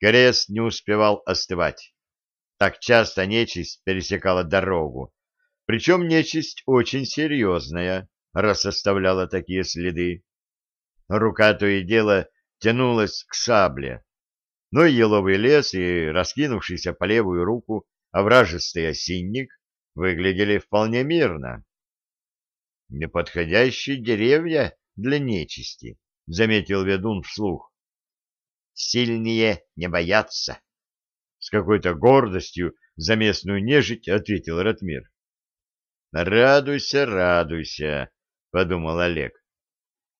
Крест не успевал остывать. Так часто нечисть пересекала дорогу. Причем нечисть очень серьезная, раз оставляла такие следы. Рука то и дело тянулась к сабле. Но еловый лес, и раскинувшийся по левую руку овражистый осинник выглядели вполне мирно. «Неподходящие деревья для нечисти», — заметил ведун вслух. «Сильнее не боятся», — с какой-то гордостью за местную нежить ответил Ратмир. «Радуйся, радуйся», — подумал Олег.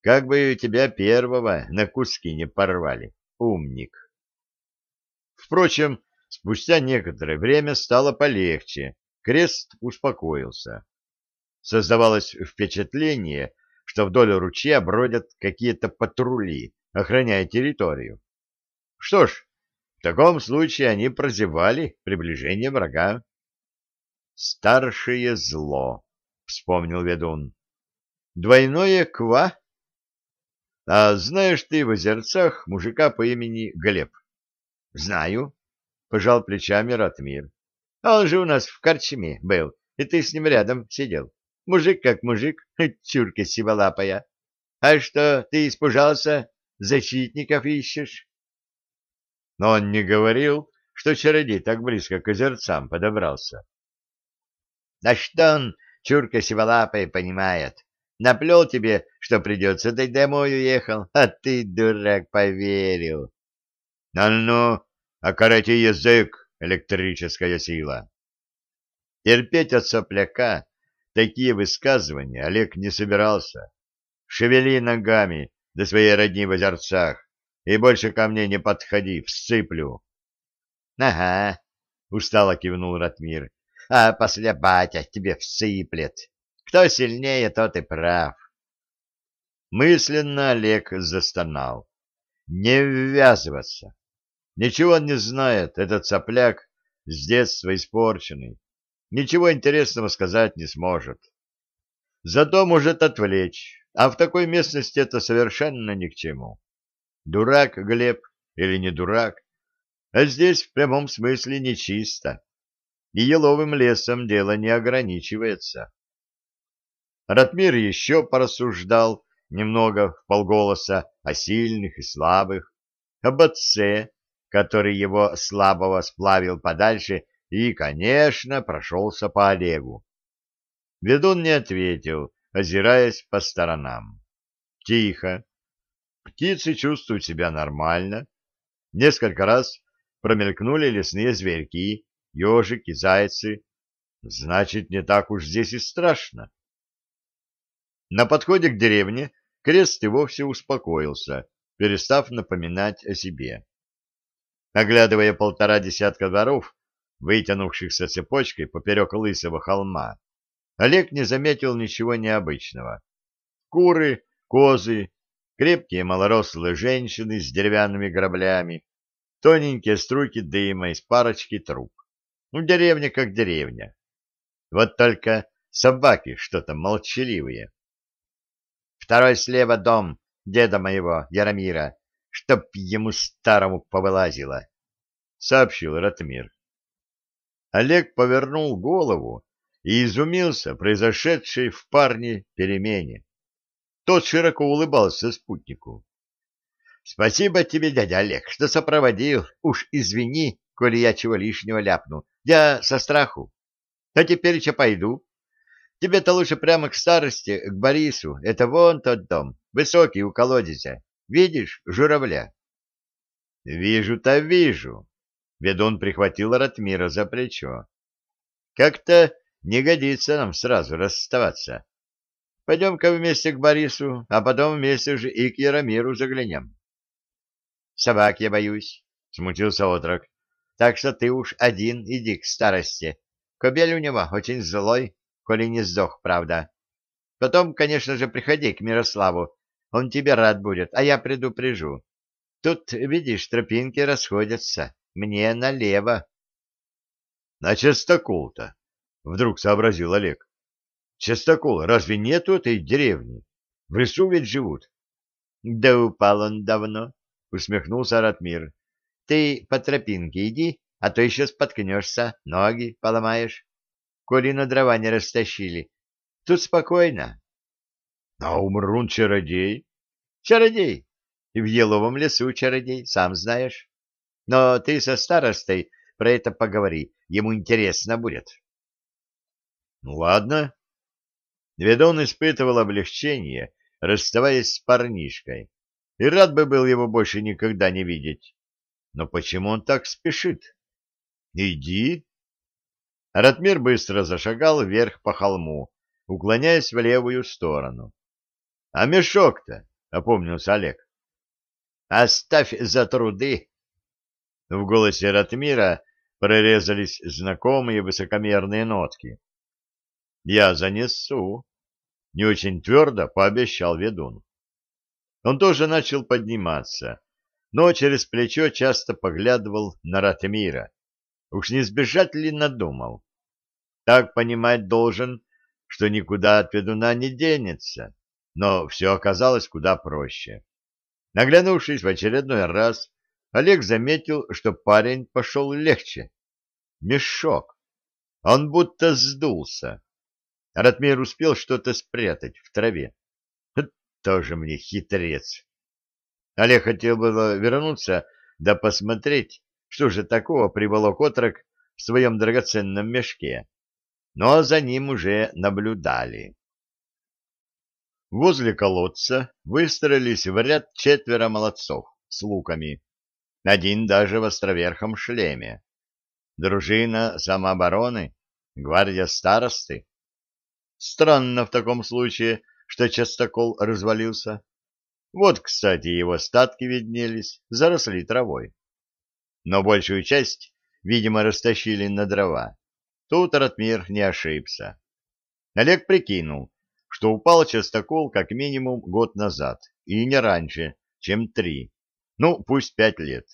«Как бы тебя первого на куски не порвали, умник». Впрочем, спустя некоторое время стало полегче, крест успокоился. Создавалось впечатление, что вдоль ручья бродят какие-то патрули, охраняя территорию. Что ж, в таком случае они прозевали приближение врага. «Старшее зло», — вспомнил ведун. «Двойное ква?» «А знаешь ты в озерцах мужика по имени Глеб?» «Знаю», — пожал плечами Ратмир. «Он же у нас в корчме был, и ты с ним рядом сидел. Мужик как мужик, чурка сиволапая. А что, ты испужался? Защитников ищешь? Но он не говорил, что чародей так близко к озерцам подобрался. Да что он, чурка сиволапая, понимает? Наплел тебе, что придется, да домой уехал, а ты, дурак, поверил. Ну-ну, окороти язык, электрическая сила. Терпеть от сопляка Такие высказывания Олег не собирался. Шевели ногами до своей родни в озерцах, и больше ко мне не подходи, всыплю. — Ага, — устало кивнул Ратмир, — а после батя тебе всыплет. Кто сильнее, тот и прав. Мысленно Олег застонал. Не ввязываться. Ничего он не знает, этот сопляк с детства испорченный ничего интересного сказать не сможет. Зато может отвлечь, а в такой местности это совершенно ни к чему. Дурак Глеб или не дурак, а здесь в прямом смысле нечисто, и еловым лесом дело не ограничивается. Ратмир еще порассуждал немного в полголоса о сильных и слабых, об отце, который его слабого сплавил подальше и, конечно, прошелся по Олегу. Ведун не ответил, озираясь по сторонам. Тихо. Птицы чувствуют себя нормально. Несколько раз промелькнули лесные зверьки, ежики, зайцы. Значит, не так уж здесь и страшно. На подходе к деревне крест и вовсе успокоился, перестав напоминать о себе. Оглядывая полтора десятка дворов, вытянувшихся цепочкой поперек лысого холма, Олег не заметил ничего необычного. Куры, козы, крепкие малорослые женщины с деревянными граблями, тоненькие струйки дыма из парочки труб. Ну, деревня как деревня. Вот только собаки что-то молчаливые. Второй слева дом деда моего, Яромира, чтоб ему старому повылазило, — сообщил Ратмир. Олег повернул голову и изумился произошедшей в парне перемене. Тот широко улыбался спутнику. — Спасибо тебе, дядя Олег, что сопроводил. Уж извини, коли я чего лишнего ляпну. Я со страху. А теперь еще пойду. Тебе-то лучше прямо к старости, к Борису. Это вон тот дом, высокий у колодезя. Видишь журавля? — Вижу-то вижу. Ведун прихватил Ратмира за плечо. Как-то не годится нам сразу расставаться. Пойдем-ка вместе к Борису, а потом вместе же и к Яромиру заглянем. — Собак я боюсь, — смутился отрок. — Так что ты уж один иди к старости. Кобель у него очень злой, коли не сдох, правда. Потом, конечно же, приходи к Мирославу. Он тебе рад будет, а я предупрежу. Тут, видишь, тропинки расходятся. Мне налево. — На частокол-то, — вдруг сообразил Олег. — Частокол, разве нету этой деревни? В лесу ведь живут. — Да упал он давно, — усмехнулся Ратмир. — Ты по тропинке иди, а то еще споткнешься, ноги поломаешь. Коли на дрова не растащили. Тут спокойно. А умрун чародей? Чародей. И в еловом лесу чародей, сам знаешь. Но ты со старостой про это поговори, ему интересно будет. Ну ладно. Ведун испытывал облегчение, расставаясь с парнишкой, и рад бы был его больше никогда не видеть. Но почему он так спешит? Иди. Ратмир быстро зашагал вверх по холму, уклоняясь в левую сторону. — А мешок-то? — опомнился Олег. — Оставь за труды. В голосе Ратмира прорезались знакомые высокомерные нотки. — Я занесу. Не очень твердо пообещал ведун. Он тоже начал подниматься, но через плечо часто поглядывал на Ратмира. Уж не сбежать ли надумал? Так понимать должен, что никуда от ведуна не денется, но все оказалось куда проще. Наглянувшись в очередной раз, Олег заметил, что парень пошел легче. Мешок. Он будто сдулся. Ратмир успел что-то спрятать в траве. Тоже мне хитрец. Олег хотел было вернуться, да посмотреть, что же такого приволок отрок в своем драгоценном мешке. Но за ним уже наблюдали. Возле колодца выстроились в ряд четверо молодцов с луками, один даже в островерхом шлеме. Дружина самообороны, гвардия старосты. Странно в таком случае, что частокол развалился. Вот, кстати, его остатки виднелись, заросли травой. Но большую часть, видимо, растащили на дрова. Тут Ратмир не ошибся. Олег прикинул, что упал частокол как минимум год назад, и не раньше, чем три, ну, пусть пять лет.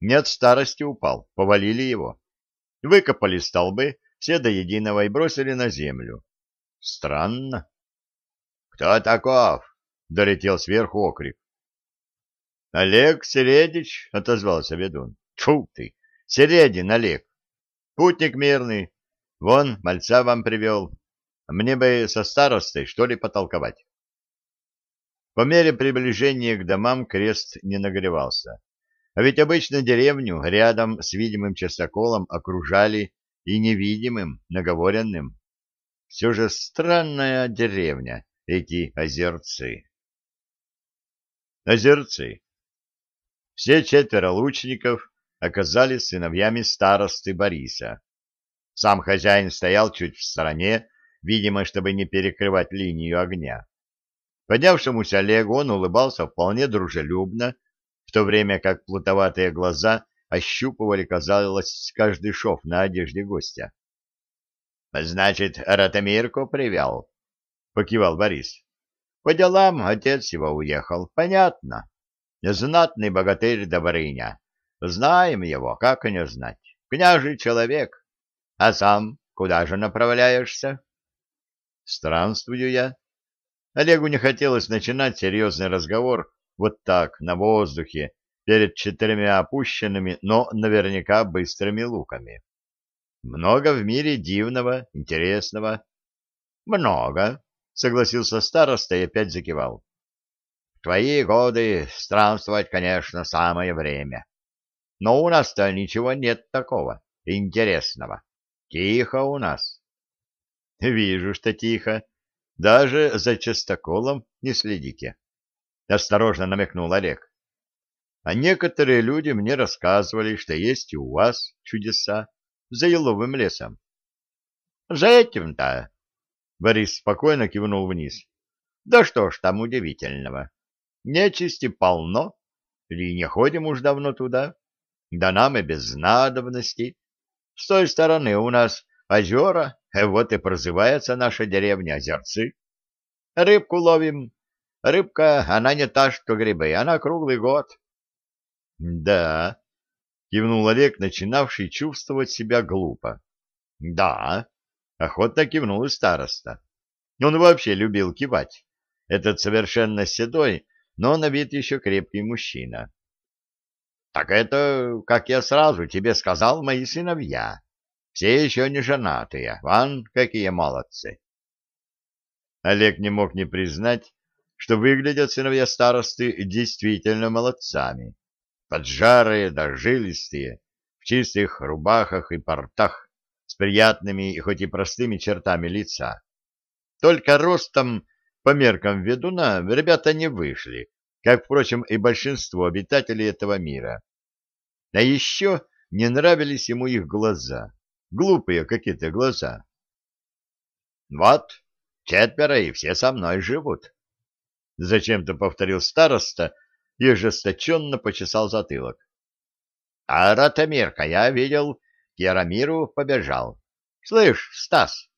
Не от старости упал, повалили его. Выкопали столбы, все до единого и бросили на землю. Странно. «Кто таков?» — долетел сверху окрик. «Олег Середич», — отозвался ведун. «Тьфу ты! Середин Олег! Путник мирный. Вон, мальца вам привел. Мне бы со старостой, что ли, потолковать». По мере приближения к домам крест не нагревался. А ведь обычно деревню рядом с видимым частоколом окружали и невидимым, наговоренным. Все же странная деревня эти озерцы. Озерцы. Все четверо лучников оказались сыновьями старосты Бориса. Сам хозяин стоял чуть в стороне, видимо, чтобы не перекрывать линию огня. Поднявшемуся Олегу он улыбался вполне дружелюбно, в то время как плутоватые глаза ощупывали, казалось, каждый шов на одежде гостя. — Значит, Ратомирку привел? — покивал Борис. — По делам отец его уехал. Понятно. Знатный богатырь Добрыня. Знаем его, как не знать. Княжий человек. А сам куда же направляешься? — Странствую я. Олегу не хотелось начинать серьезный разговор вот так, на воздухе, перед четырьмя опущенными, но наверняка быстрыми луками. Много в мире дивного, интересного. — Много, — согласился староста и опять закивал. — В твои годы странствовать, конечно, самое время. Но у нас-то ничего нет такого интересного. Тихо у нас. — Вижу, что тихо. Даже за частоколом не следите. Осторожно намекнул Олег. А некоторые люди мне рассказывали, что есть и у вас чудеса за еловым лесом. — За этим-то Борис спокойно кивнул вниз. Да что ж там удивительного? Нечисти полно, или не ходим уж давно туда? Да нам и без надобности. С той стороны у нас озера, вот и прозывается наша деревня Озерцы. Рыбку ловим. Рыбка, она не та, что грибы, она круглый год. — Да, — кивнул Олег, начинавший чувствовать себя глупо. — Да, Охотно кивнул и староста. Он вообще любил кивать. Этот совершенно седой, но на вид еще крепкий мужчина. Так это, как я сразу тебе сказал, мои сыновья. Все еще не женатые. Ван, какие молодцы. Олег не мог не признать, что выглядят сыновья старосты действительно молодцами. Поджарые да жилистые, в чистых рубахах и портах, с приятными, хоть и простыми чертами лица. Только ростом, по меркам ведуна, ребята не вышли, как, впрочем, и большинство обитателей этого мира. А еще не нравились ему их глаза, глупые какие-то глаза. Вот, четверо и все со мной живут. Зачем-то повторил староста и ожесточенно почесал затылок. А Ратамирка, я видел, к Яромиру побежал. Слышь, Стас,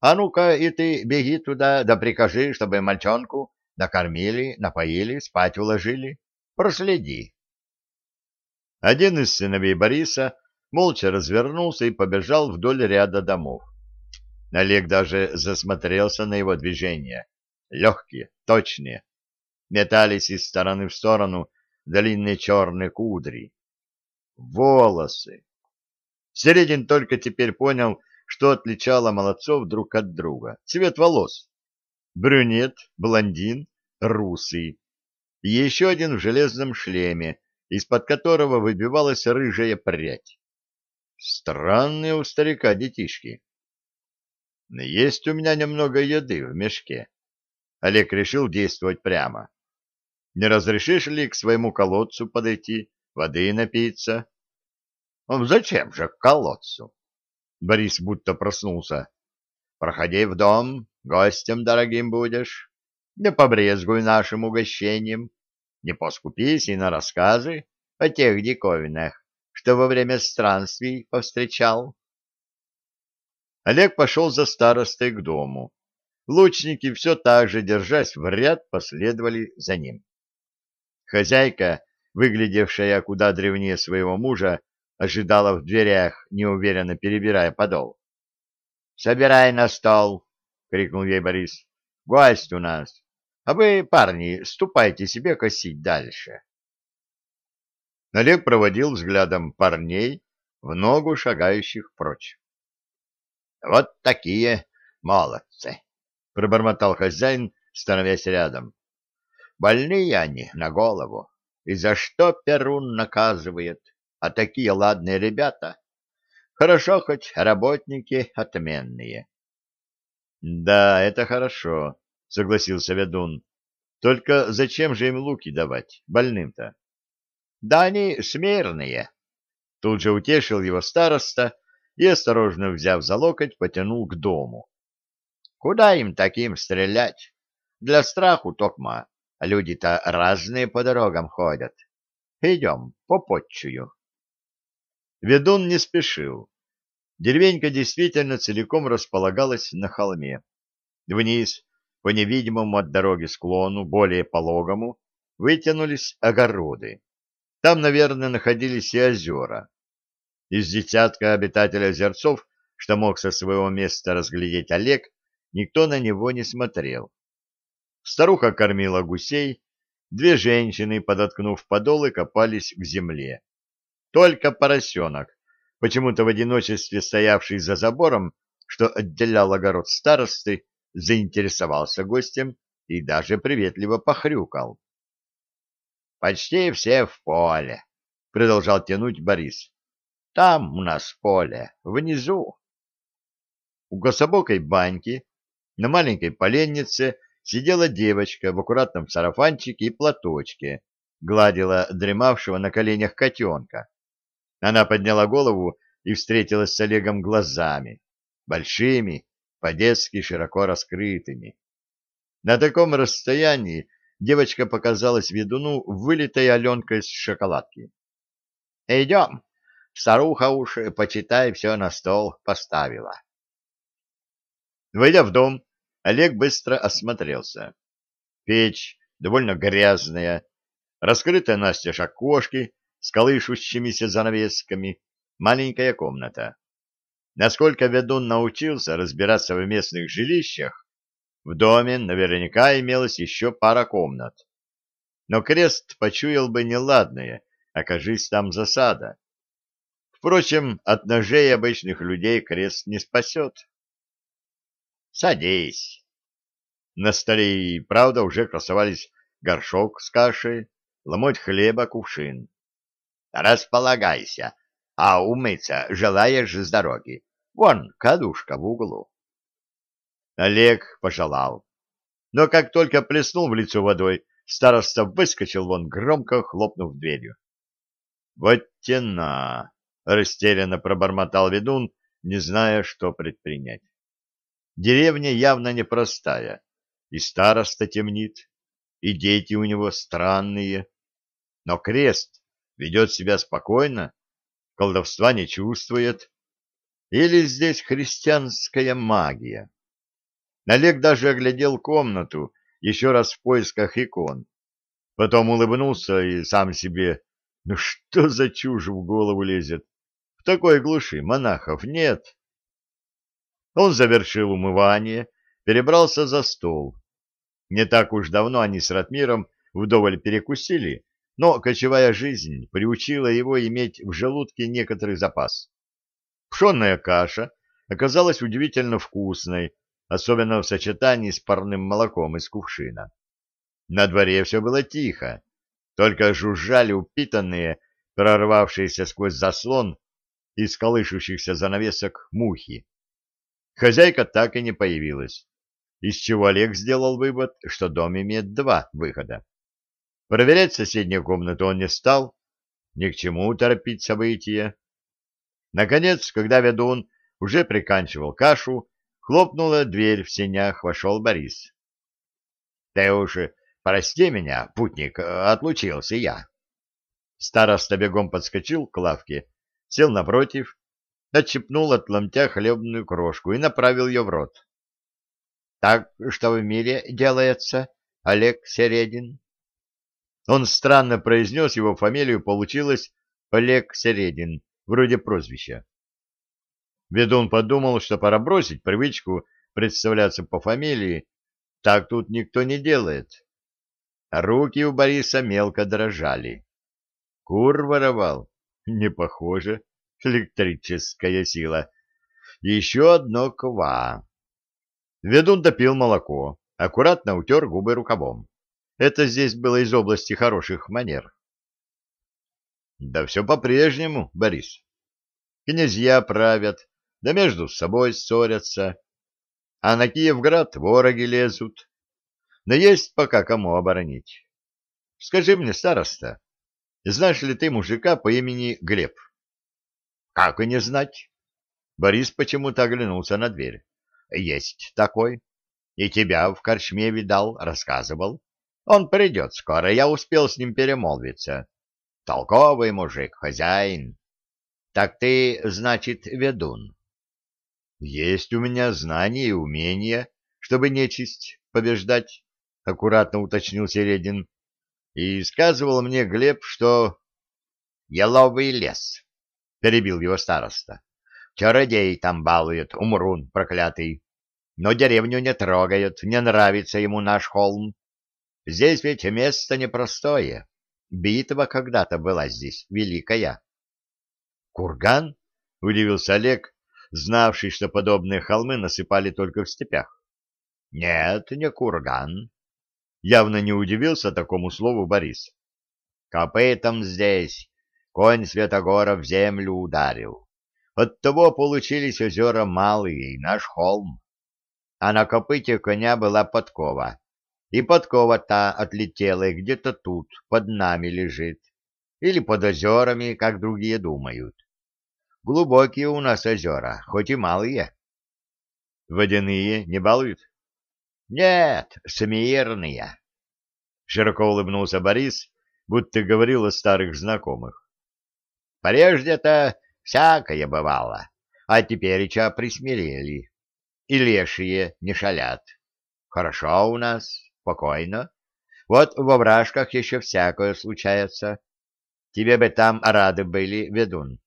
а ну-ка и ты беги туда, да прикажи, чтобы мальчонку накормили, напоили, спать уложили. Проследи. Один из сыновей Бориса молча развернулся и побежал вдоль ряда домов. Олег даже засмотрелся на его движения. Легкие, точные. Метались из стороны в сторону длинные черные кудри. Волосы. Середин только теперь понял, что отличало молодцов друг от друга. Цвет волос. Брюнет, блондин, русый. И еще один в железном шлеме, из-под которого выбивалась рыжая прядь. Странные у старика детишки. Есть у меня немного еды в мешке. Олег решил действовать прямо. Не разрешишь ли к своему колодцу подойти, воды напиться? Зачем же к колодцу? Борис будто проснулся. Проходи в дом, гостем дорогим будешь. Не побрезгуй нашим угощением не поскупись и на рассказы о тех диковинах, что во время странствий повстречал. Олег пошел за старостой к дому. Лучники все так же, держась в ряд, последовали за ним. Хозяйка, выглядевшая куда древнее своего мужа, ожидала в дверях, неуверенно перебирая подол. — Собирай на стол! — крикнул ей Борис. — Гость у нас! А вы, парни, ступайте себе косить дальше. Олег проводил взглядом парней, в ногу шагающих прочь. — Вот такие молодцы! — пробормотал хозяин, становясь рядом. — Больные они на голову. И за что Перун наказывает? А такие ладные ребята. Хорошо хоть работники отменные. — Да, это хорошо, — согласился ведун. — Только зачем же им луки давать, больным-то? — Да они смирные. Тут же утешил его староста и, осторожно взяв за локоть, потянул к дому. — Куда им таким стрелять? Для страху токма. Люди-то разные по дорогам ходят. Идем, попотчую. Ведун не спешил. Деревенька действительно целиком располагалась на холме. Вниз по невидимому от дороги склону, более пологому, вытянулись огороды. Там, наверное, находились и озера. Из десятка обитателей озерцов, что мог со своего места разглядеть Олег, никто на него не смотрел. Старуха кормила гусей, две женщины, подоткнув подолы, копались в земле. Только поросенок, почему-то в одиночестве стоявший за забором, что отделял огород старосты, заинтересовался гостем и даже приветливо похрюкал. «Почти все в поле», — продолжал тянуть Борис. «Там у нас поле, внизу». У кособокой баньки на маленькой поленнице сидела девочка в аккуратном сарафанчике и платочке, гладила дремавшего на коленях котенка. Она подняла голову и встретилась с Олегом глазами, большими, по-детски широко раскрытыми. На таком расстоянии девочка показалась ведуну вылитой Аленкой с шоколадки. — Идем, старуха уж, почитай, все на стол поставила. Войдя в дом, Олег быстро осмотрелся. Печь довольно грязная, раскрытая настежь окошки с колышущимися занавесками, маленькая комната. Насколько ведун научился разбираться в местных жилищах, в доме наверняка имелась еще пара комнат. Но крест почуял бы неладное окажись там засада. Впрочем, от ножей обычных людей крест не спасет. «Садись!» На столе и правда уже красовались горшок с кашей, ломоть хлеба, кувшин. «Располагайся, а умыться желаешь с дороги. Вон, кадушка в углу». Олег пожелал. Но как только плеснул в лицо водой, староста выскочил вон, громко хлопнув дверью. «Вот тена!» — растерянно пробормотал ведун, не зная, что предпринять. Деревня явно непростая, и староста темнит, и дети у него странные. Но крест ведет себя спокойно, колдовства не чувствует. Или здесь христианская магия? Олег даже оглядел комнату еще раз в поисках икон. Потом улыбнулся и сам себе. Ну что за чушь в голову лезет? В такой глуши монахов нет. Он завершил умывание, перебрался за стол. Не так уж давно они с Ратмиром вдоволь перекусили, но кочевая жизнь приучила его иметь в желудке некоторый запас. Пшенная каша оказалась удивительно вкусной, особенно в сочетании с парным молоком из кувшина. На дворе все было тихо, только жужжали упитанные, прорвавшиеся сквозь заслон из колышущихся занавесок мухи. Хозяйка так и не появилась, из чего Олег сделал вывод, что дом имеет два выхода. Проверять соседнюю комнату он не стал, ни к чему торопить события. Наконец, когда ведун уже приканчивал кашу, хлопнула дверь в сенях, вошел Борис. — Ты уж прости меня, путник, отлучился я. Староста бегом подскочил к лавке, сел напротив отщипнул от ломтя хлебную крошку и направил ее в рот. — Так что в мире делается, Олег Середин? Он странно произнес его фамилию, получилось Олег Середин, вроде прозвища. Ведун подумал, что пора бросить привычку представляться по фамилии, так тут никто не делает. Руки у Бориса мелко дрожали. Кур воровал? Не похоже электрическая сила. Еще одно ква. Ведун допил молоко, аккуратно утер губы рукавом. Это здесь было из области хороших манер. Да все по-прежнему, Борис. Князья правят, да между собой ссорятся. А на Киевград вороги лезут. Но есть пока кому оборонить. Скажи мне, староста, знаешь ли ты мужика по имени Глеб? Как и не знать? Борис почему-то оглянулся на дверь. Есть такой. И тебя в корчме видал, рассказывал. Он придет скоро, я успел с ним перемолвиться. Толковый мужик, хозяин. Так ты, значит, ведун? Есть у меня знания и умения, чтобы нечисть побеждать, — аккуратно уточнил Середин. И сказывал мне Глеб, что... Еловый лес, — перебил его староста. — Чародей там балует, умрун проклятый. Но деревню не трогают, не нравится ему наш холм. Здесь ведь место непростое. Битва когда-то была здесь, великая. — Курган? — удивился Олег, знавший, что подобные холмы насыпали только в степях. — Нет, не курган. Явно не удивился такому слову Борис. — Копытом здесь конь Святогора в землю ударил. Оттого получились озера малые и наш холм. А на копыте коня была подкова, и подкова та отлетела и где-то тут, под нами лежит, или под озерами, как другие думают. Глубокие у нас озера, хоть и малые. Водяные не балуют? Нет, смирные. Широко улыбнулся Борис, будто говорил о старых знакомых. Прежде-то всякое бывало, а теперь-ча присмирели. И лешие не шалят. Хорошо у нас, спокойно. Вот во вражках еще всякое случается. Тебе бы там рады были, ведун.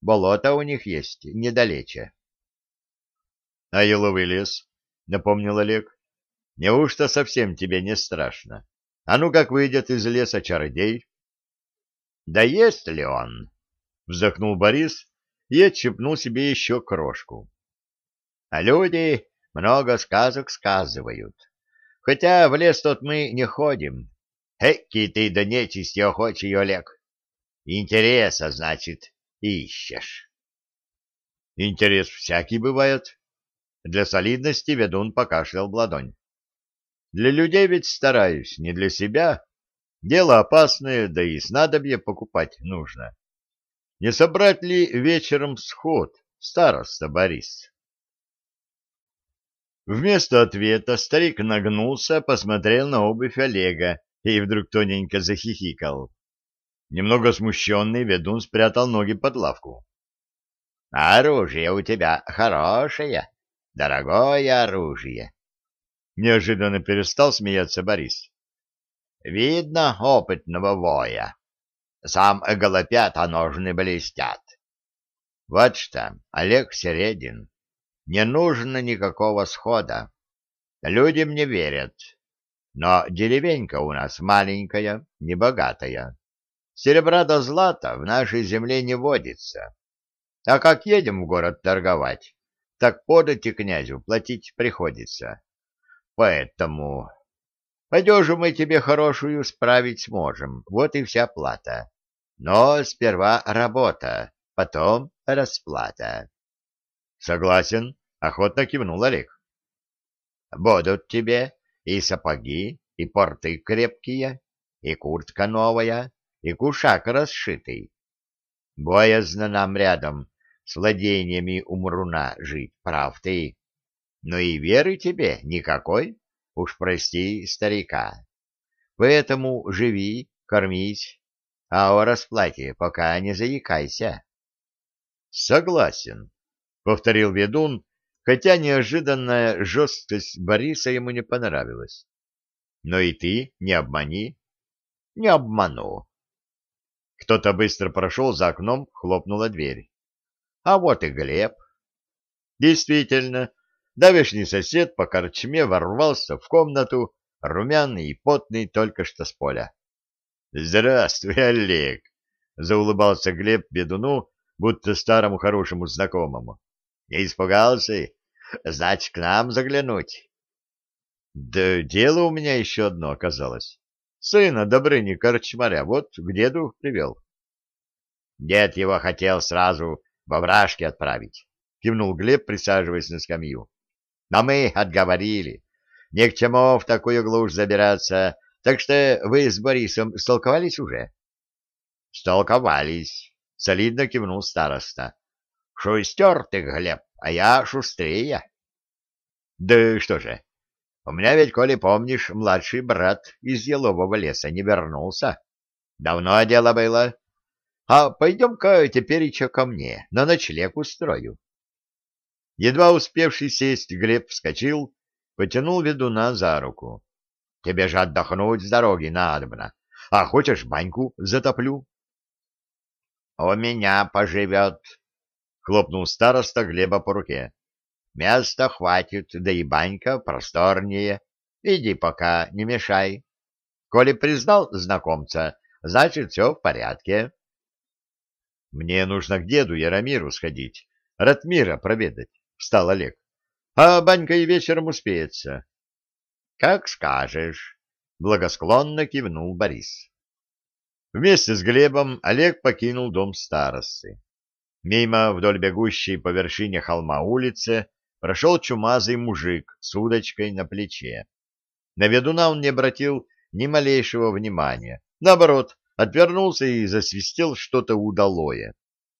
Болото у них есть недалече. — А еловый лес? — напомнил Олег. — Неужто совсем тебе не страшно? А ну как выйдет из леса чародей? Да есть ли он? Вздохнул Борис и отщепнул себе еще крошку. А люди много сказок сказывают. Хотя в лес тот мы не ходим. Эки ты до нечисти охочий, Олег. Интереса, значит, ищешь. Интерес всякий бывает. Для солидности ведун покашлял в ладонь. Для людей ведь стараюсь, не для себя. Дело опасное, да и снадобье покупать нужно. Не собрать ли вечером сход, староста Борис? Вместо ответа старик нагнулся, посмотрел на обувь Олега и вдруг тоненько захихикал. Немного смущенный ведун спрятал ноги под лавку. — Оружие у тебя хорошее, дорогое оружие. Неожиданно перестал смеяться Борис. — Видно опытного воя. Сам голопят, а ножны блестят. Вот что, Олег Середин, не нужно никакого схода. Люди мне верят. Но деревенька у нас маленькая, небогатая. Серебра до злата в нашей земле не водится. А как едем в город торговать, так подати князю платить приходится. Поэтому одежу мы тебе хорошую справить сможем, вот и вся плата. Но сперва работа, потом расплата. Согласен, охотно кивнул Олег. Будут тебе и сапоги, и порты крепкие, и куртка новая, и кушак расшитый. Боязно нам рядом с владениями умруна жить, прав ты. Но и веры тебе никакой, уж прости старика. Поэтому живи, кормись, а о расплате пока не заикайся. — Согласен, повторил ведун, хотя неожиданная жесткость Бориса ему не понравилась. Но и ты не обмани. Не обману. Кто-то быстро прошел за окном, хлопнула дверь. А вот и Глеб. Действительно, давешний сосед по корчме ворвался в комнату, румяный и потный только что с поля. — Здравствуй, Олег! — заулыбался Глеб бедуну, будто старому хорошему знакомому. Не испугался? Значит, к нам заглянуть. Да дело у меня еще одно оказалось. Сына Добрыни Корчмаря вот к деду привел. Дед его хотел сразу в овражки отправить, кивнул Глеб, присаживаясь на скамью. Но мы отговорили. Ни к чему в такую глушь забираться, так что вы с Борисом столковались уже? Столковались, солидно кивнул староста. Шустер ты, Глеб, а я шустрее. Да что же, у меня ведь, коли помнишь, младший брат из елового леса не вернулся. Давно дело было. А пойдем-ка теперь еще ко мне, на ночлег устрою. Едва успевший сесть, Глеб вскочил, потянул ведуна за руку. — Тебе же отдохнуть с дороги надобно. А хочешь, баньку затоплю? — У меня поживет, хлопнул староста Глеба по руке. Места хватит, да и банька просторнее. Иди пока, не мешай. Коли признал знакомца, значит, все в порядке. Мне нужно к деду Яромиру сходить, Ратмира проведать, — встал Олег. А банька и вечером успеется. — Как скажешь, — благосклонно кивнул Борис. Вместе с Глебом Олег покинул дом старосты. Мимо вдоль бегущей по вершине холма улицы прошел чумазый мужик с удочкой на плече. На ведуна он не обратил ни малейшего внимания. Наоборот, отвернулся и засвистел что-то удалое.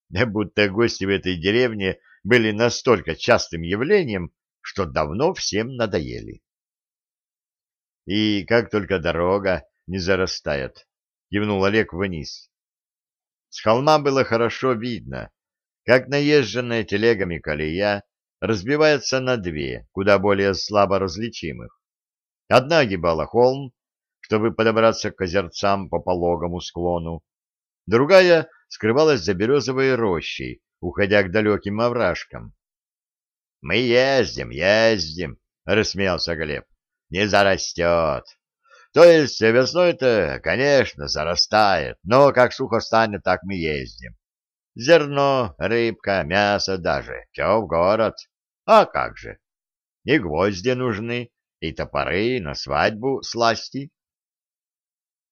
Будто гости в этой деревне были настолько частым явлением, что давно всем надоели. И как только дорога не зарастает, кивнул Олег вниз. С холма было хорошо видно, как наезженная телегами колея разбивается на две, куда более слабо различимых. Одна огибала холм, чтобы подобраться к озерцам по пологому склону, другая скрывалась за березовой рощей, уходя к далеким овражкам. — Мы ездим, ездим, — рассмеялся Глеб. — Не зарастет. То есть весной-то, конечно, зарастает, но как сухо станет, так мы ездим. Зерно, рыбка, мясо даже, все в город. А как же? И гвозди нужны, и топоры на свадьбу сласти.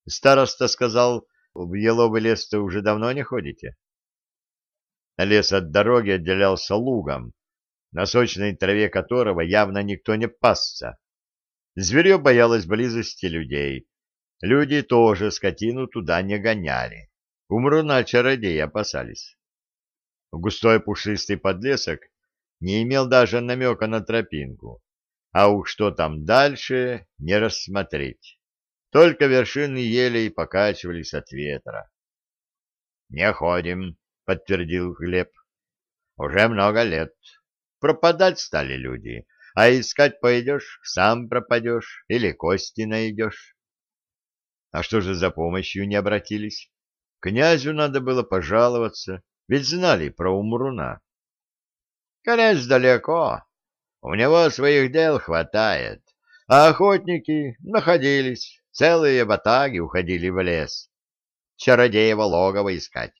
Староста сказал, в еловый лес-то уже давно не ходите. Лес от дороги отделялся лугом, на сочной траве которого явно никто не пасся. Зверье боялось близости людей. Люди тоже скотину туда не гоняли. Умруна чародеи опасались. Густой пушистый подлесок не имел даже намека на тропинку, а уж что там дальше, не рассмотреть. Только вершины елей покачивались от ветра. — Не ходим, — подтвердил Глеб. — Уже много лет. Пропадать стали люди, а искать пойдешь, сам пропадешь или кости найдешь. А что же за помощью не обратились? Князю надо было пожаловаться, ведь знали про Умруна. Князь далеко, у него своих дел хватает, а охотники находились, целые батаги уходили в лес. Чародеева логово искать.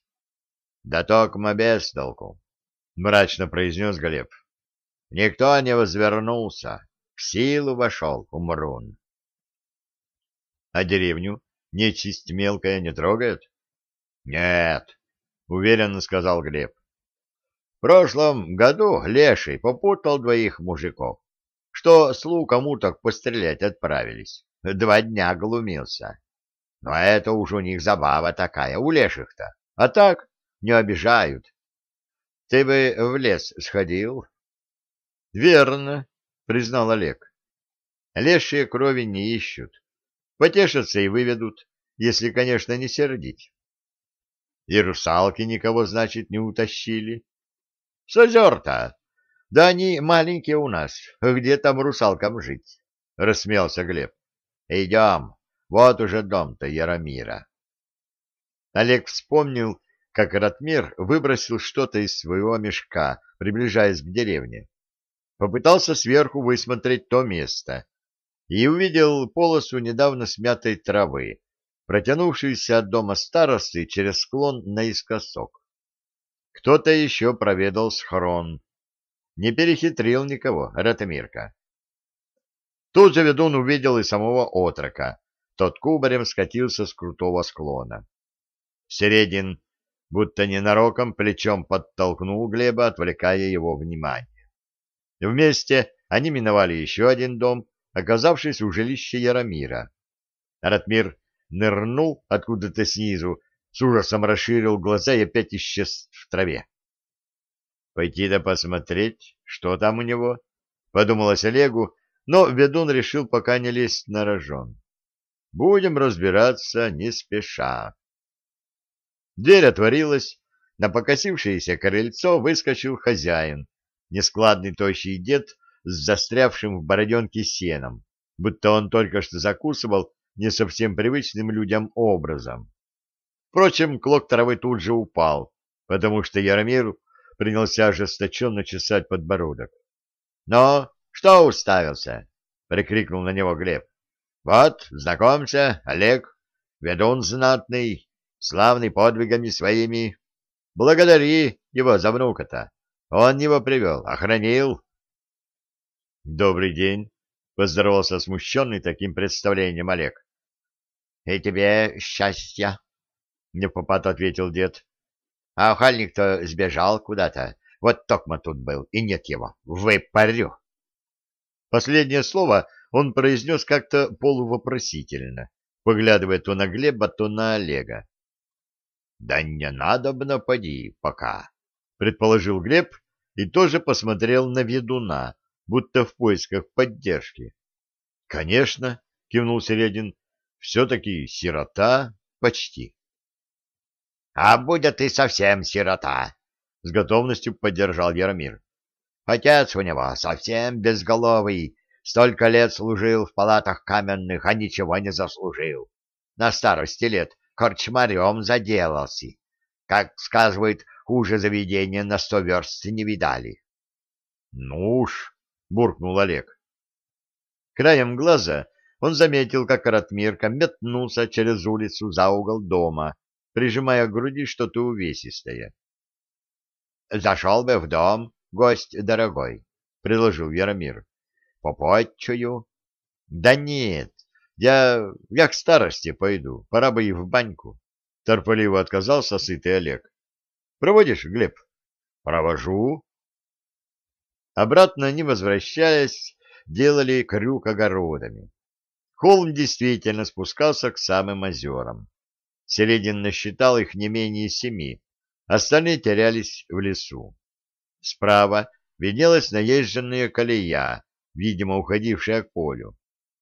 Да токмо без толку, — мрачно произнес Глеб. Никто не возвернулся, в силу вошел Умрун. А деревню нечисть мелкая не трогает? Нет, — уверенно сказал Глеб. В прошлом году Леший попутал двоих мужиков, что с луком уток пострелять отправились. Два дня глумился. Но это уж у них забава такая, у леших-то. А так не обижают. Ты бы в лес сходил, Верно, признал Олег. Лешие крови не ищут. Потешатся и выведут, если, конечно, не сердить. И русалки никого, значит, не утащили. С озер-то. Да они маленькие у нас. Где там русалкам жить? Рассмеялся Глеб. Идем. Вот уже дом-то Яромира. Олег вспомнил, как Ратмир выбросил что-то из своего мешка, приближаясь к деревне попытался сверху высмотреть то место и увидел полосу недавно смятой травы, протянувшуюся от дома старосты через склон наискосок. Кто-то еще проведал схрон. Не перехитрил никого, Ратмирка. Тут же ведун увидел и самого отрока. Тот кубарем скатился с крутого склона. Середин, будто ненароком, плечом подтолкнул Глеба, отвлекая его внимание. Вместе они миновали еще один дом, оказавшись у жилища Яромира. Ратмир нырнул откуда-то снизу, с ужасом расширил глаза и опять исчез в траве. «Пойти да посмотреть, что там у него?» — подумалось Олегу, но ведун решил пока не лезть на рожон. «Будем разбираться не спеша». Дверь отворилась, на покосившееся крыльцо выскочил хозяин, нескладный тощий дед с застрявшим в бороденке сеном, будто он только что закусывал не совсем привычным людям образом. Впрочем, клок травы тут же упал, потому что Яромир принялся ожесточенно чесать подбородок. — Но что уставился? — прикрикнул на него Глеб. — Вот, знакомься, Олег, ведун знатный, славный подвигами своими. Благодари его за внука-то. Он его привел, охранил. — Добрый день, — поздоровался смущенный таким представлением Олег. — И тебе счастья, — не попад ответил дед. — А охальник-то сбежал куда-то. Вот токма тут был, и нет его. Выпарю. Последнее слово он произнес как-то полувопросительно, поглядывая то на Глеба, то на Олега. — Да не надо бы напади пока, — предположил Глеб и тоже посмотрел на ведуна, будто в поисках поддержки. — Конечно, — кивнул Середин, — все-таки сирота почти. — А будет и совсем сирота, — с готовностью поддержал Яромир. — Отец у него совсем безголовый, столько лет служил в палатах каменных, а ничего не заслужил. На старости лет корчмарем заделался. Как сказывает Хуже заведения на сто верст не видали. — Ну уж, — буркнул Олег. Краем глаза он заметил, как Ратмирка метнулся через улицу за угол дома, прижимая к груди что-то увесистое. — Зашел бы в дом, гость дорогой, — предложил Яромир. — Попотчую. — Да нет, я, я к старости пойду, пора бы и в баньку. Торпеливо отказался сытый Олег. — Проводишь, Глеб? — Провожу. Обратно, не возвращаясь, делали крюк огородами. Холм действительно спускался к самым озерам. Середин насчитал их не менее семи, остальные терялись в лесу. Справа виднелась наезженная колея, видимо, уходившая к полю.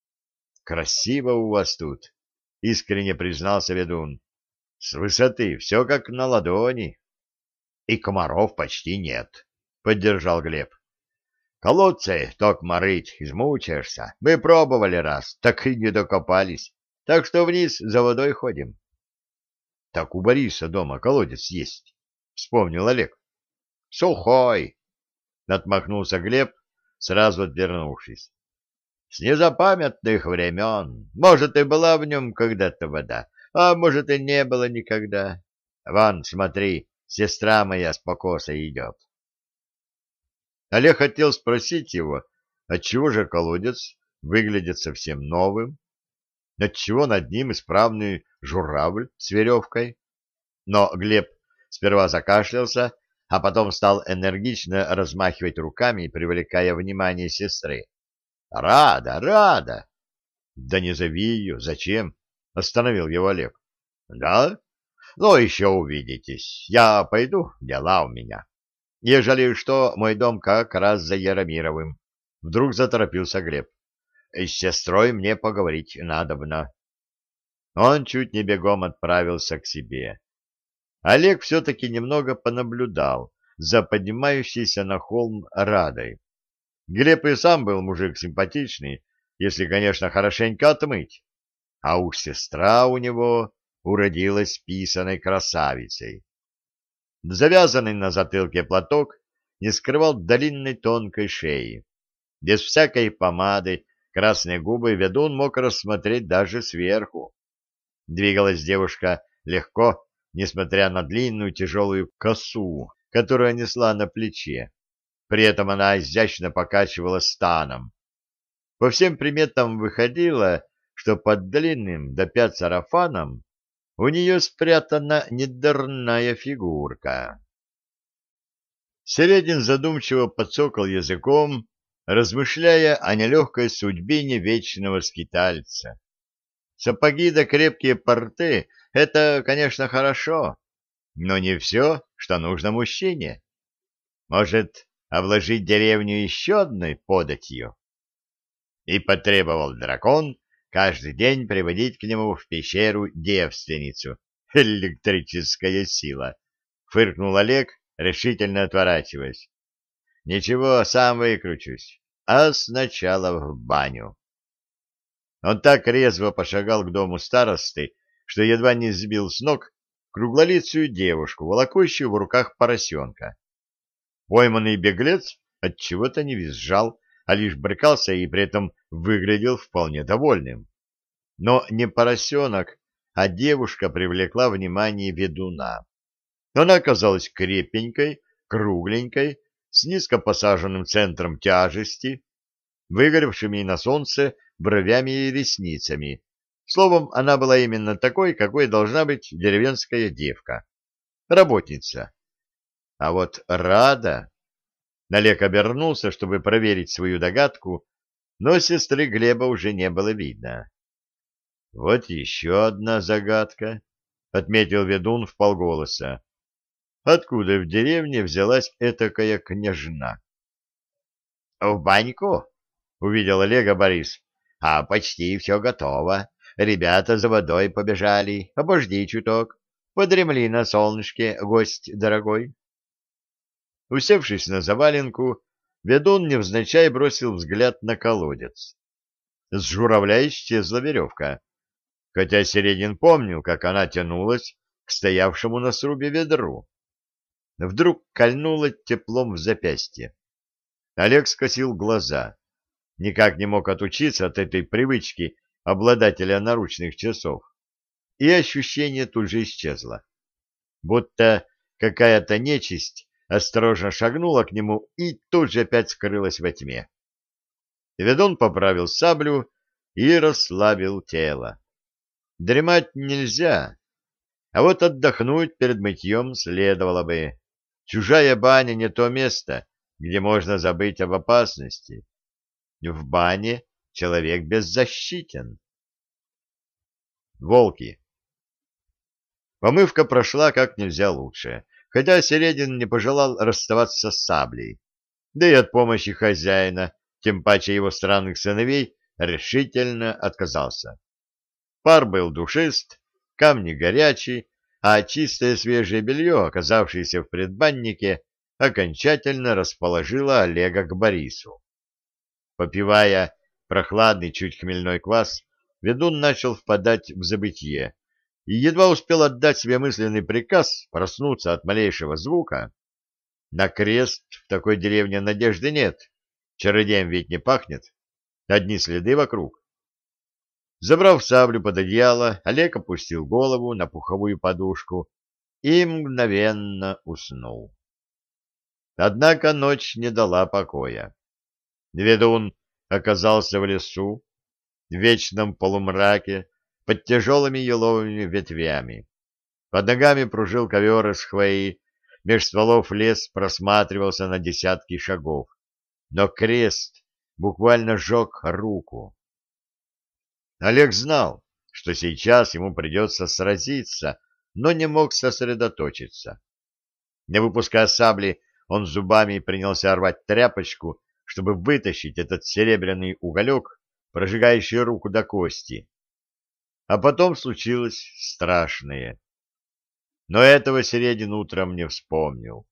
— Красиво у вас тут, — искренне признался ведун. — С высоты все как на ладони. — И комаров почти нет, — поддержал Глеб. Колодцы токмо рыть, измучаешься. Мы пробовали раз, так и не докопались. Так что вниз за водой ходим. — Так у Бориса дома колодец есть, — вспомнил Олег. — Сухой, — отмахнулся Глеб, сразу отвернувшись. — С незапамятных времен. Может, и была в нем когда-то вода, а может, и не было никогда. Вон, смотри, сестра моя с покоса идет. — Олег хотел спросить его, отчего же колодец выглядит совсем новым, отчего над ним исправный журавль с веревкой. Но Глеб сперва закашлялся, а потом стал энергично размахивать руками, привлекая внимание сестры. «Рада, рада!» «Да не зови ее, зачем?» — остановил его Олег. «Да? Ну, еще увидитесь. Я пойду, дела у меня». Ежели что, мой дом как раз за Яромировым. Вдруг заторопился Глеб. С сестрой мне поговорить надобно. Он чуть не бегом отправился к себе. Олег все-таки немного понаблюдал за поднимающейся на холм Радой. Глеб и сам был мужик симпатичный, если, конечно, хорошенько отмыть. А уж сестра у него уродилась писаной красавицей. Завязанный на затылке платок не скрывал длинной тонкой шеи. Без всякой помады красные губы ведун мог рассмотреть даже сверху. Двигалась девушка легко, несмотря на длинную тяжелую косу, которую несла на плече. При этом она изящно покачивала станом. По всем приметам выходило, что под длинным до пят сарафаном у нее спрятана недурная фигурка. Середин задумчиво подсокал языком, размышляя о нелегкой судьбине вечного скитальца. Сапоги да крепкие порты — это, конечно, хорошо, но не все, что нужно мужчине. Может, обложить деревню еще одной податью? И потребовал дракон каждый день приводить к нему в пещеру девственницу. Электрическая сила. Фыркнул Олег, решительно отворачиваясь. Ничего, сам выкручусь. А сначала в баню. Он так резво пошагал к дому старосты, что едва не сбил с ног круглолицую девушку, волокущую в руках поросенка. Пойманный беглец отчего-то не визжал, а лишь брыкался и при этом выглядел вполне довольным. Но не поросенок, а девушка привлекла внимание ведуна. Она оказалась крепенькой, кругленькой, с низко посаженным центром тяжести, выгоревшими на солнце бровями и ресницами. Словом, она была именно такой, какой должна быть деревенская девка. Работница. А вот Рада Налек обернулся, чтобы проверить свою догадку, но сестры Глеба уже не было видно. — Вот еще одна загадка, — отметил ведун в полголоса. — Откуда в деревне взялась этакая княжна? — В баньку, — увидел Олега Борис. — А почти все готово. Ребята за водой побежали. Обожди чуток. Подремли на солнышке, гость дорогой. Усевшись на заваленку, ведун невзначай бросил взгляд на колодец. С журавля исчезла веревка, хотя Середин помнил, как она тянулась к стоявшему на срубе ведру. Вдруг кольнуло теплом в запястье. Олег скосил глаза. Никак не мог отучиться от этой привычки обладателя наручных часов, и ощущение тут же исчезло. Будто какая-то нечисть осторожно шагнула к нему и тут же опять скрылась во тьме. Ведун поправил саблю и расслабил тело. Дремать нельзя, а вот отдохнуть перед мытьем следовало бы. Чужая баня не то место, где можно забыть об опасности. В бане человек беззащитен. Волки. Помывка прошла как нельзя лучше, хотя Середин не пожелал расставаться с саблей. Да и от помощи хозяина, тем паче его странных сыновей, решительно отказался. Пар был душист, камни горячие, а чистое свежее белье, оказавшееся в предбаннике, окончательно расположило Олега к Борису. Попивая прохладный, чуть хмельной квас, ведун начал впадать в забытье и едва успел отдать себе мысленный приказ проснуться от малейшего звука. На крест в такой деревне надежды нет, чародеем ведь не пахнет, одни следы вокруг. Забрав саблю под одеяло, Олег опустил голову на пуховую подушку и мгновенно уснул. Однако ночь не дала покоя. Ведун оказался в лесу, в вечном полумраке, под тяжелыми еловыми ветвями. Под ногами пружил ковер из хвои, меж стволов лес просматривался на десятки шагов, но крест буквально сжег руку. Олег знал, что сейчас ему придется сразиться, но не мог сосредоточиться. Не выпуская сабли, он зубами принялся рвать тряпочку, чтобы вытащить этот серебряный уголек, прожигающий руку до кости. А потом случилось страшное. Но этого Середин утром не вспомнил.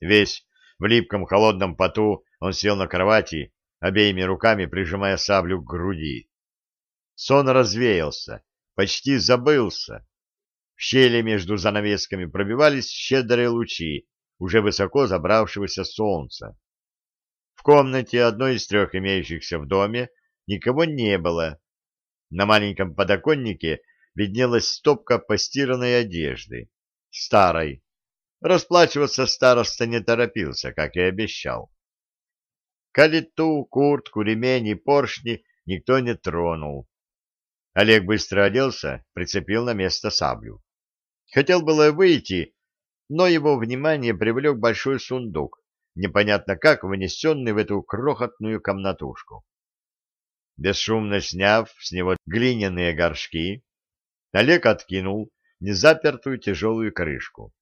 Весь в липком холодном поту он сел на кровати, обеими руками прижимая саблю к груди. Сон развеялся, почти забылся. В щели между занавесками пробивались щедрые лучи уже высоко забравшегося солнца. В комнате одной из трех имеющихся в доме никого не было. На маленьком подоконнике виднелась стопка постиранной одежды, старой. Расплачиваться староста не торопился, как и обещал. Калиту, куртку, ремень и поршни никто не тронул. Олег быстро оделся, прицепил на место саблю. Хотел было выйти, но его внимание привлек большой сундук, непонятно как внесенный в эту крохотную комнатушку. Бесшумно сняв с него глиняные горшки, Олег откинул незапертую тяжелую крышку.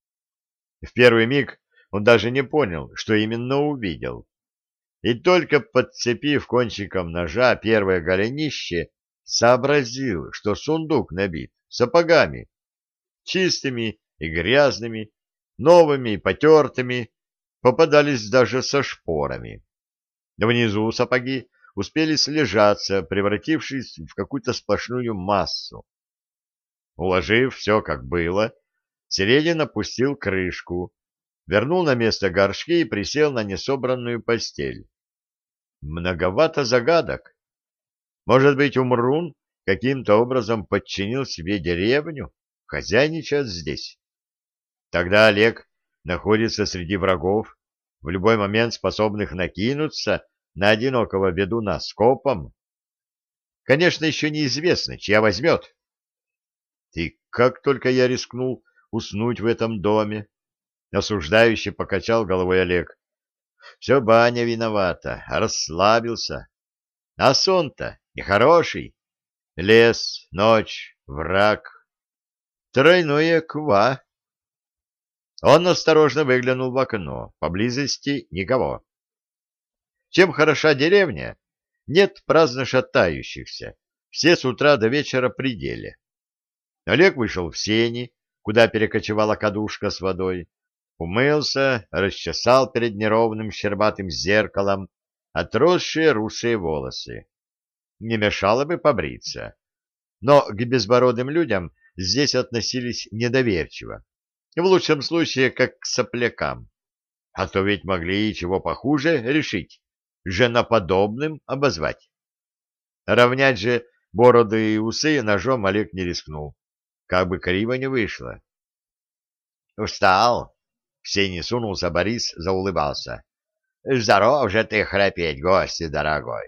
В первый миг он даже не понял, что именно увидел. И только подцепив кончиком ножа первое голенище, сообразил, что сундук набит сапогами, чистыми и грязными, новыми и потертыми, попадались даже со шпорами. Внизу сапоги успели слежаться, превратившись в какую-то сплошную массу. Уложив все как было, Середин опустил крышку, вернул на место горшки и присел на несобранную постель. Многовато загадок. Может быть, Умрун каким-то образом подчинил себе деревню, хозяйничает здесь. Тогда Олег находится среди врагов, в любой момент способных накинуться на одинокого ведуна скопом. Конечно, еще неизвестно, чья возьмет. И как только я рискнул уснуть в этом доме, осуждающе покачал головой Олег. Все баня виновата, расслабился. А сон-то нехороший. Лес, ночь, враг. Тройное ква. Он осторожно выглянул в окно. Поблизости никого. Чем хороша деревня? Нет праздно шатающихся. Все с утра до вечера при деле. Олег вышел в сени, куда перекочевала кадушка с водой, умылся, расчесал перед неровным щербатым зеркалом отросшие русые волосы не мешало бы побриться. Но к безбородым людям здесь относились недоверчиво, в лучшем случае как к соплякам. А то ведь могли и чего похуже решить, женоподобным обозвать. Равнять же бороды и усы ножом Олег не рискнул. Как бы криво не вышло. «Устал?» — в сене сунулся Борис, заулыбался. «Здоров же ты храпеть, гость дорогой.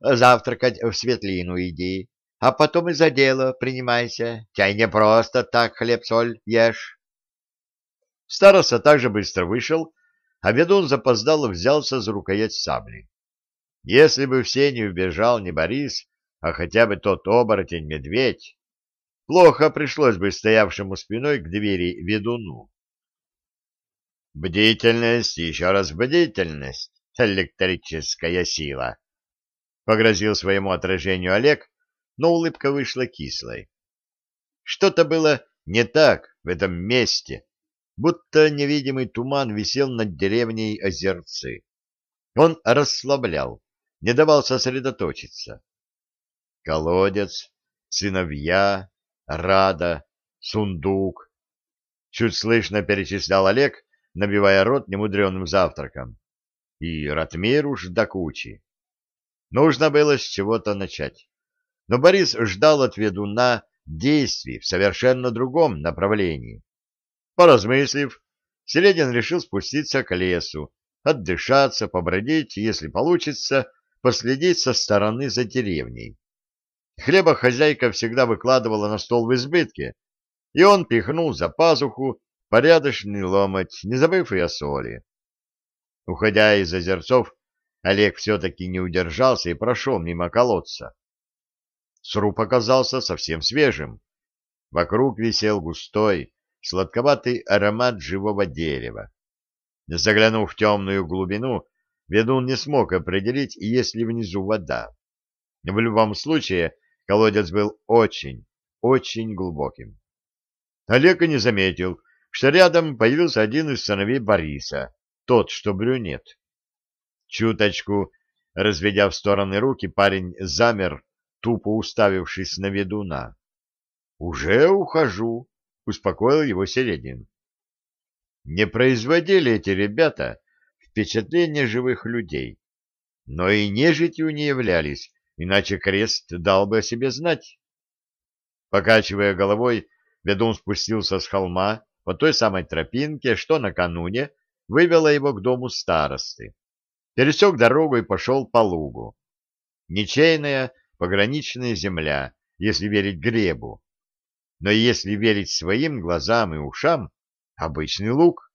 Завтракать в светлину иди, а потом и за дело принимайся. Чай не просто так хлеб-соль ешь». Староста также быстро вышел, а ведун запоздало взялся за рукоять сабли. Если бы в сене убежал не Борис, а хотя бы тот оборотень-медведь, плохо пришлось бы стоявшему спиной к двери ведуну. Бдительность, еще раз бдительность, электрическая сила. Погрозил своему отражению Олег, но улыбка вышла кислой. Что-то было не так в этом месте, будто невидимый туман висел над деревней озерцы. Он расслаблял, не давал сосредоточиться. Колодец, сыновья, Рада, сундук. Чуть слышно перечислял Олег, набивая рот немудреным завтраком. И Ратмир уж до кучи. Нужно было с чего-то начать. Но Борис ждал от ведуна действий в совершенно другом направлении. Поразмыслив, Селедин решил спуститься к лесу, отдышаться, побродить, если получится, последить со стороны за деревней. Хлеба хозяйка всегда выкладывала на стол в избытке, и он пихнул за пазуху порядочный ломоть, не забыв и о соли. Уходя из озерцов, Олег все-таки не удержался и прошел мимо колодца. Сруб оказался совсем свежим. Вокруг висел густой, сладковатый аромат живого дерева. Заглянув в темную глубину, ведун не смог определить, есть ли внизу вода. В любом случае, колодец был очень, очень глубоким. Олег и не заметил, что рядом появился один из сыновей Бориса, тот, что брюнет. Чуточку, разведя в стороны руки, парень замер, тупо уставившись на ведуна. — Уже ухожу, — успокоил его Середин. Не производили эти ребята впечатление живых людей, но и нежитью не являлись, иначе крест дал бы о себе знать. Покачивая головой, ведун спустился с холма по той самой тропинке, что накануне вывела его к дому старосты. Пересек дорогу и пошел по лугу. Ничейная пограничная земля, если верить Гребу. Но если верить своим глазам и ушам, обычный луг,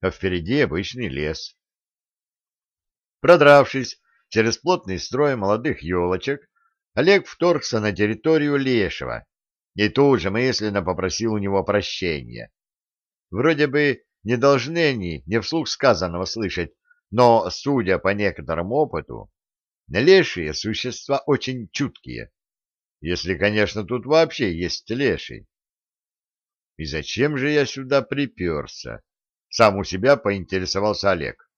а впереди обычный лес. Продравшись через плотный строй молодых елочек, Олег вторгся на территорию Лешего и тут же мысленно попросил у него прощения. Вроде бы не должны они не вслух сказанного слышать, но, судя по некоторому опыту, лешие существа очень чуткие, если, конечно, тут вообще есть леший. И зачем же я сюда приперся? Сам у себя поинтересовался Олег.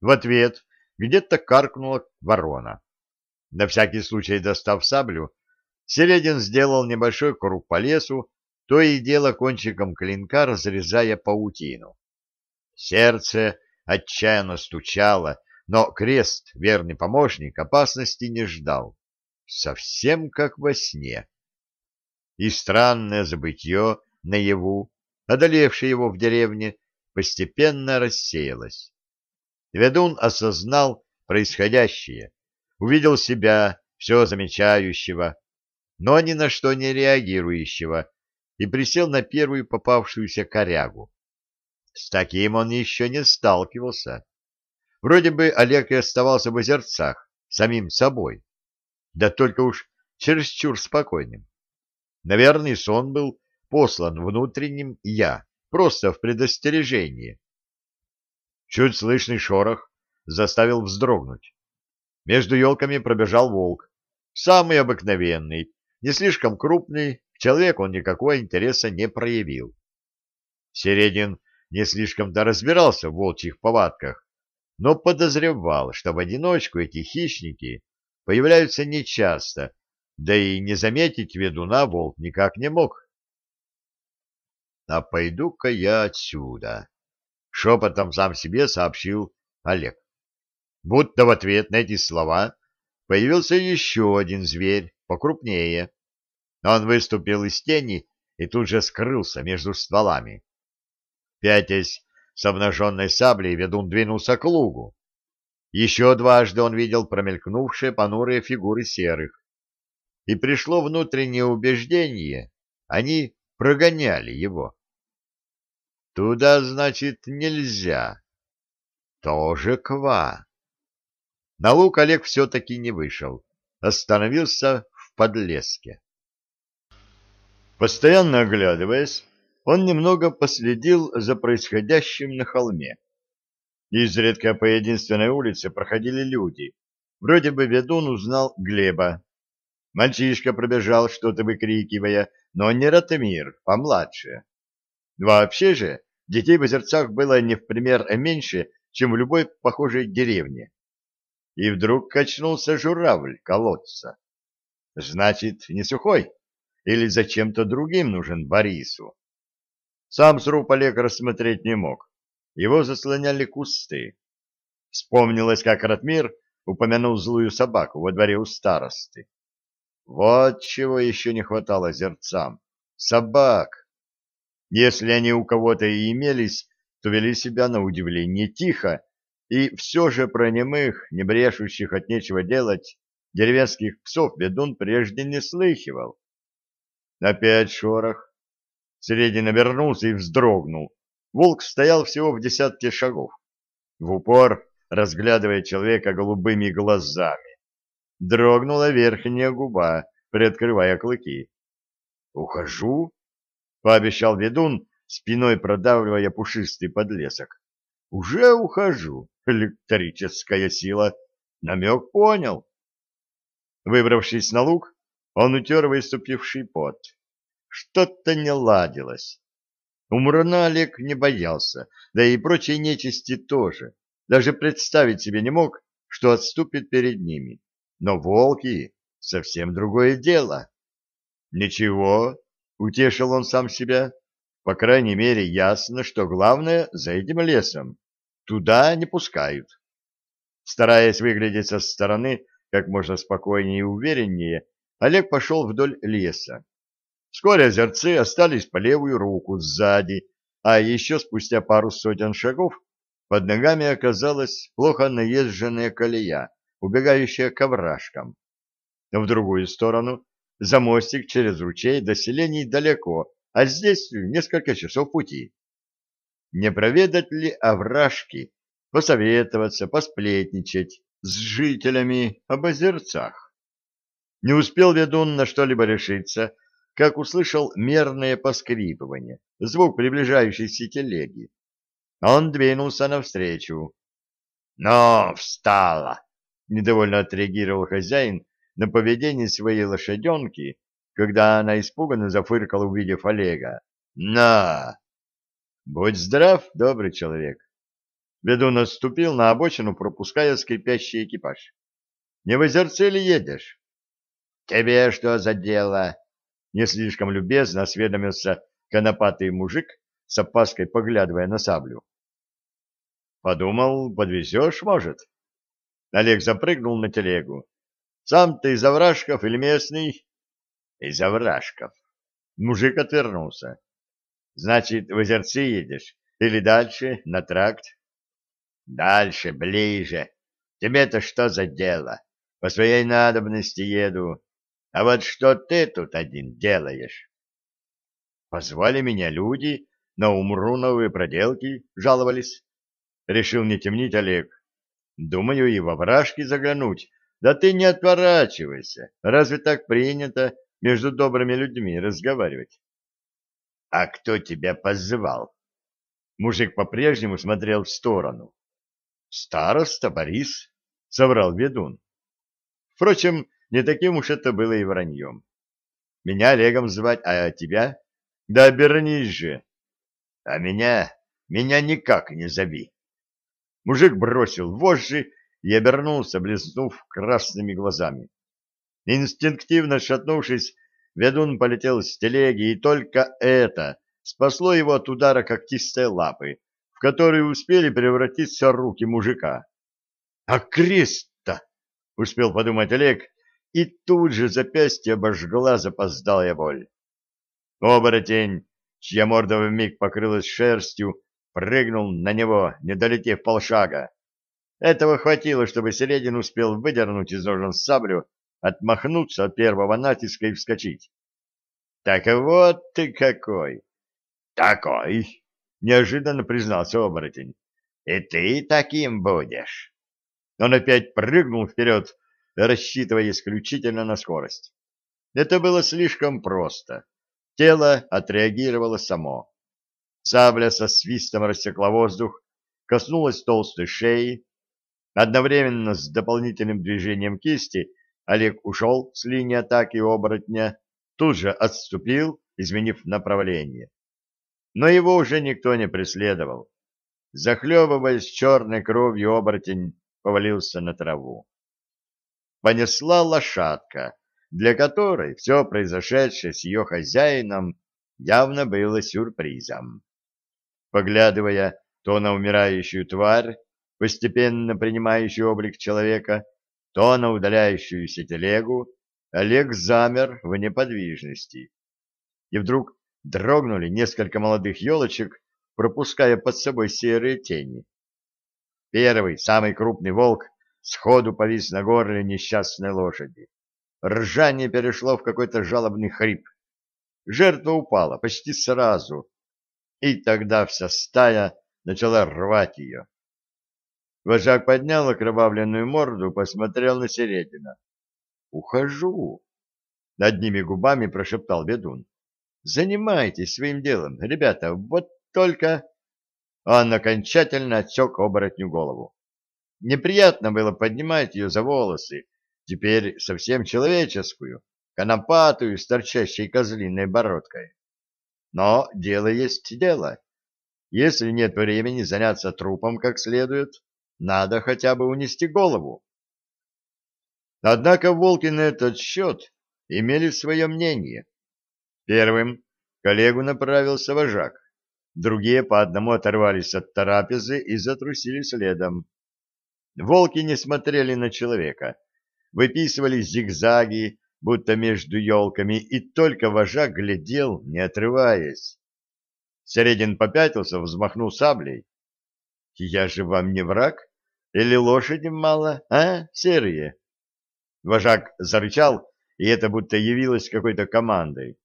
В ответ где-то каркнула ворона. На всякий случай достав саблю, Середин сделал небольшой круг по лесу, то и дело кончиком клинка разрезая паутину. Сердце отчаянно стучало, но крест, верный помощник, опасности не ждал. Совсем как во сне. И странное забытье наяву, одолевшее его в деревне, постепенно рассеялось. Ведун осознал происходящее, увидел себя, все замечающего, но ни на что не реагирующего, и присел на первую попавшуюся корягу. С таким он еще не сталкивался. Вроде бы Олег и оставался в озерцах, самим собой, да только уж чересчур спокойным. Наверное, сон был послан внутренним «я», просто в предостережении. Чуть слышный шорох заставил вздрогнуть. Между елками пробежал волк, самый обыкновенный, не слишком крупный, к человеку он никакого интереса не проявил. Середин не слишком-то разбирался в волчьих повадках, но подозревал, что в одиночку эти хищники появляются нечасто, да и не заметить ведуна волк никак не мог. «А пойду-ка я отсюда», — шепотом сам себе сообщил Олег. Будто в ответ на эти слова появился еще один зверь, покрупнее. Он выступил из тени и тут же скрылся между стволами. Пятясь с обнаженной саблей, ведун двинулся к лугу. Еще дважды он видел промелькнувшие понурые фигуры серых. И пришло внутреннее убеждение, они прогоняли его. Туда, значит, нельзя. Тоже ква. На луг Олег все-таки не вышел, остановился в подлеске. Постоянно оглядываясь, он немного последил за происходящим на холме. Изредка по единственной улице проходили люди. Вроде бы ведун узнал Глеба. Мальчишка пробежал, что-то выкрикивая, но не Ратмир, помладше. Вообще же, детей в озерцах было не в пример меньше, чем в любой похожей деревне. И вдруг качнулся журавль колодца. Значит, не сухой? Или зачем-то другим нужен Борису? Сам сруб Олег рассмотреть не мог. Его заслоняли кусты. Вспомнилось, как Ратмир упомянул злую собаку во дворе у старосты. Вот чего еще не хватало зерцам. Собак. Если они у кого-то и имелись, то вели себя на удивление тихо, и все же про немых, не брешущих от нечего делать, деревенских псов ведун прежде не слыхивал. Опять шорох. Средин обернулся и вздрогнул. Волк стоял всего в десятке шагов, в упор разглядывая человека голубыми глазами. Дрогнула верхняя губа, приоткрывая клыки. «Ухожу», — пообещал ведун, спиной продавливая пушистый подлесок. «Уже ухожу, электрическая сила. Намек понял». Выбравшись на луг, он утер выступивший пот. Что-то не ладилось. Умрана Олег не боялся, да и прочей нечисти тоже. Даже представить себе не мог, что отступит перед ними. Но волки — совсем другое дело. Ничего, утешил он сам себя. По крайней мере, ясно, что главное за этим лесом. Туда не пускают. Стараясь выглядеть со стороны как можно спокойнее и увереннее, Олег пошел вдоль леса. Вскоре озерцы остались по левую руку сзади, а еще спустя пару сотен шагов под ногами оказалась плохо наезженная колея, убегающая к овражкам. В другую сторону, за мостик через ручей до селений далеко, а здесь несколько часов пути. Не проведать ли овражки, посоветоваться, посплетничать с жителями об озерцах? Не успел ведун на что-либо решиться, как услышал мерное поскрипывание, звук приближающейся телеги. Он двинулся навстречу. «Но, встала!» — недовольно отреагировал хозяин на поведение своей лошаденки, когда она испуганно зафыркала, увидев Олега. «На!» «Будь здрав, добрый человек!» Ведун наступил на обочину, пропуская скрипящий экипаж. «Не в озерце ли едешь?» «Тебе что за дело?» Не слишком любезно осведомился конопатый мужик, с опаской поглядывая на саблю. Подумал, подвезешь, может? Олег запрыгнул на телегу. Сам ты из овражков или местный? Из овражков. Мужик отвернулся. Значит, в озерцы едешь? Или дальше, на тракт? Дальше, ближе. Тебе-то что за дело? По своей надобности еду. А вот что ты тут один делаешь? Позвали меня люди, на умруновые проделки жаловались. Решил не темнить Олег. Думаю, и во вражки заглянуть. Да ты не отворачивайся. Разве так принято между добрыми людьми разговаривать? А кто тебя позывал? Мужик по-прежнему смотрел в сторону. Староста Борис, соврал ведун. Впрочем, не таким уж это было и враньем. Меня Олегом звать, а тебя? Да обернись же. А меня, меня никак не зови. Мужик бросил вожжи и обернулся, блеснув красными глазами. Инстинктивно шатнувшись, ведун полетел с телеги, и только это спасло его от удара когтистой лапы, в которые успели превратиться руки мужика. — А крест-то! — успел подумать Олег, и тут же запястье обожгла запоздалая боль. Оборотень, чья морда вмиг покрылась шерстью, прыгнул на него, не долетев полшага. Этого хватило, чтобы Середин успел выдернуть из ножен саблю, отмахнуться от первого натиска и вскочить. — Так вот ты какой! — Такой! — неожиданно признался оборотень. — И ты таким будешь. Он опять прыгнул вперед, рассчитывая исключительно на скорость. Это было слишком просто. Тело отреагировало само. Сабля со свистом рассекла воздух, коснулась толстой шеи. Одновременно с дополнительным движением кисти Олег ушел с линии атаки оборотня, тут же отступил, изменив направление. Но его уже никто не преследовал. Захлебываясь черной кровью, оборотень повалился на траву. Понесла лошадка, для которой все произошедшее с ее хозяином явно было сюрпризом. Поглядывая то на умирающую тварь, постепенно принимающую облик человека, то на удаляющуюся телегу, Олег замер в неподвижности. И вдруг дрогнули несколько молодых елочек, пропуская под собой серые тени. Первый, самый крупный волк, сходу повис на горле несчастной лошади. Ржание перешло в какой-то жалобный хрип. Жертва упала почти сразу, и тогда вся стая начала рвать ее. Вожак поднял окровавленную морду, посмотрел на Середина. «Ухожу!» — одними губами прошептал ведун. «Занимайтесь своим делом, ребята, вот только...» Он окончательно отсек оборотню голову. Неприятно было поднимать ее за волосы, теперь совсем человеческую, конопатую с торчащей козлиной бородкой. Но дело есть дело. Если нет времени заняться трупом как следует, надо хотя бы унести голову. Однако волки на этот счет имели свое мнение. Первым коллегу направился вожак. Другие по одному оторвались от трапезы и затрусили следом. Волки не смотрели на человека, выписывали зигзаги, будто между елками, и только вожак глядел, не отрываясь. Середин попятился, взмахнул саблей. — Я же вам не враг? Или лошади мало, а, серые? Вожак зарычал, и это будто явилось какой-то командой.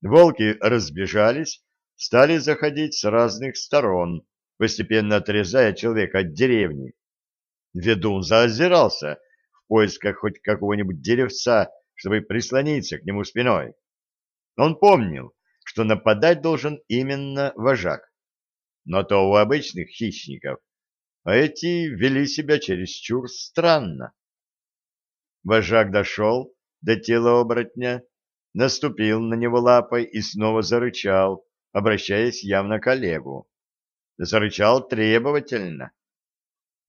Волки разбежались, стали заходить с разных сторон, постепенно отрезая человека от деревни. Ведун заозирался в поисках хоть какого-нибудь деревца, чтобы прислониться к нему спиной. Он помнил, что нападать должен именно вожак. Но то у обычных хищников, а эти вели себя чересчур странно. Вожак дошел до тела оборотня, наступил на него лапой и снова зарычал, обращаясь явно к Олегу. Зарычал требовательно.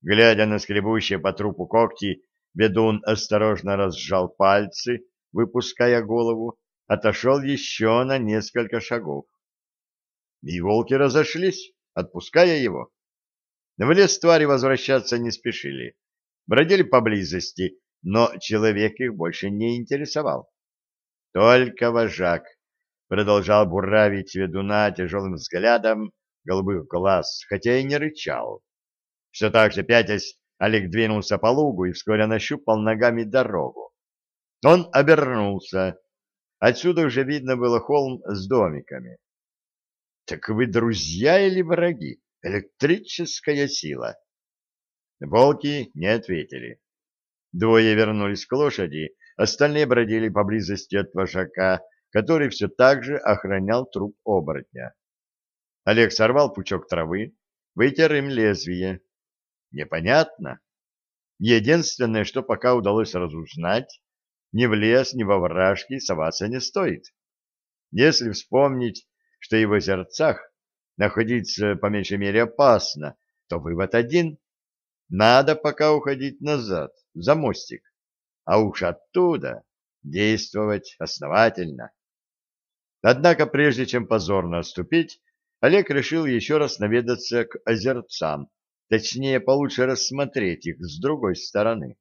Глядя на скребущие по трупу когти, ведун осторожно разжал пальцы, выпуская голову, отошел еще на несколько шагов. И волки разошлись, отпуская его. В лес твари возвращаться не спешили. Бродили поблизости, но человек их больше не интересовал. Только вожак продолжал буравить ведуна тяжелым взглядом голубых глаз, хотя и не рычал. Все так же пятясь, Олег двинулся по лугу и вскоре нащупал ногами дорогу. Он обернулся. Отсюда уже видно было холм с домиками. — Так вы друзья или враги? Электрическая сила. Волки не ответили. Двое вернулись к лошади, остальные бродили поблизости от вожака, который все так же охранял труп оборотня. Олег сорвал пучок травы, вытер им лезвие непонятно. Единственное, что пока удалось разузнать, ни в лес, ни во вражки соваться не стоит. Если вспомнить, что и в озерцах находиться по меньшей мере опасно, то вывод один — надо пока уходить назад, за мостик, а уж оттуда действовать основательно. Однако прежде чем позорно отступить, Олег решил еще раз наведаться к озерцам, Точнее, получше рассмотреть их с другой стороны.